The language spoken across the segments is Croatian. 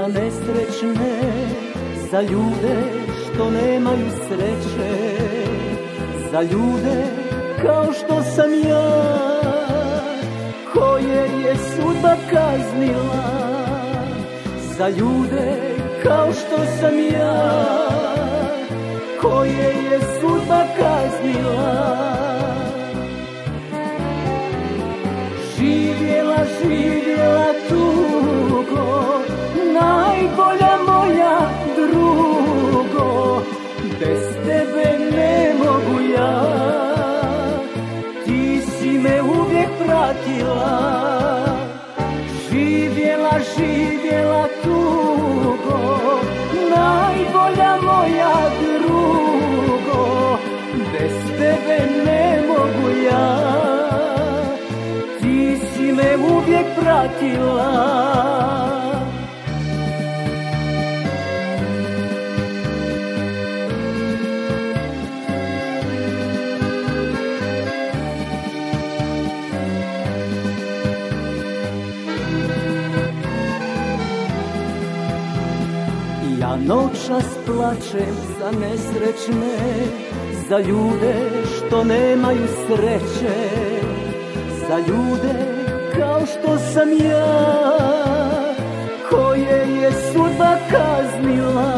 za nesrećne Za ljude što nemaju sreće Za ljude kao što sam ja Koje je sudba kaznila Za ljude kao što sam ja Koje je sudba kaznila. Živjela, živjela Bez tebe ne mogu ja. Ti si me uvijek pratila. Živjela, živjela tugo. Najbolja moja drugo. Bez tebe ne mogu ja. Ti si me uvijek pratila Ja noćas plačem za nesrećne, za ljude što nemaju sreće, za ljude kao što sam ja, koje je sudba kaznila,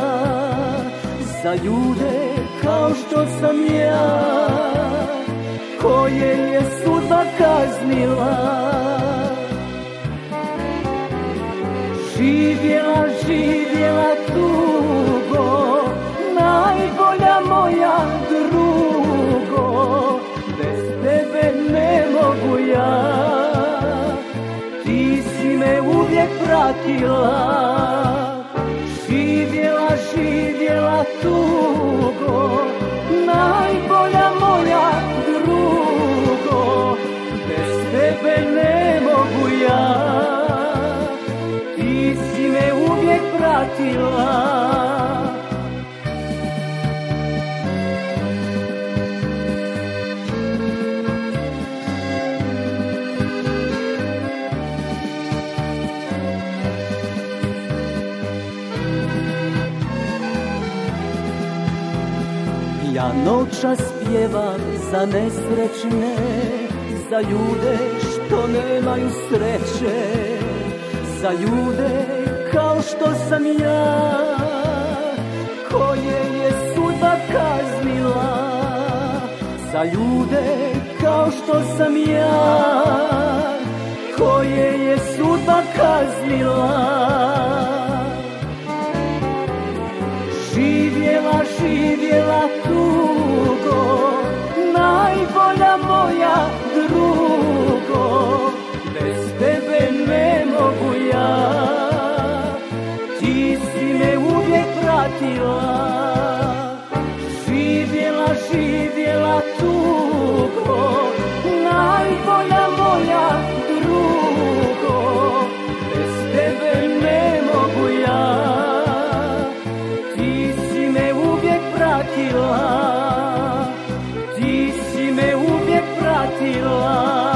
za ljude kao što sam ja, koje je sudba kaznila. Živjela, živjela tugo, si me uvijek pratila. Živjela, živjela tugo, najbolja moja drugo, bez tebe ne mogu ja, ti si me uvijek pratila Ja noćas pjevam za nesrećne, za ljude što nemaju sreće, za ljude kao što sam ja, koje je sudba kaznila, za ljude kao što sam ja, koje je sudba kaznila. duša moja drugo, bez tebe ne mogu ja. Ti si me uvijek pratila, živjela, živjela tugo, najbolja moja drugo, bez tebe ne mogu ja. Ti si me uvijek pratila, ti si me uvijek hatilah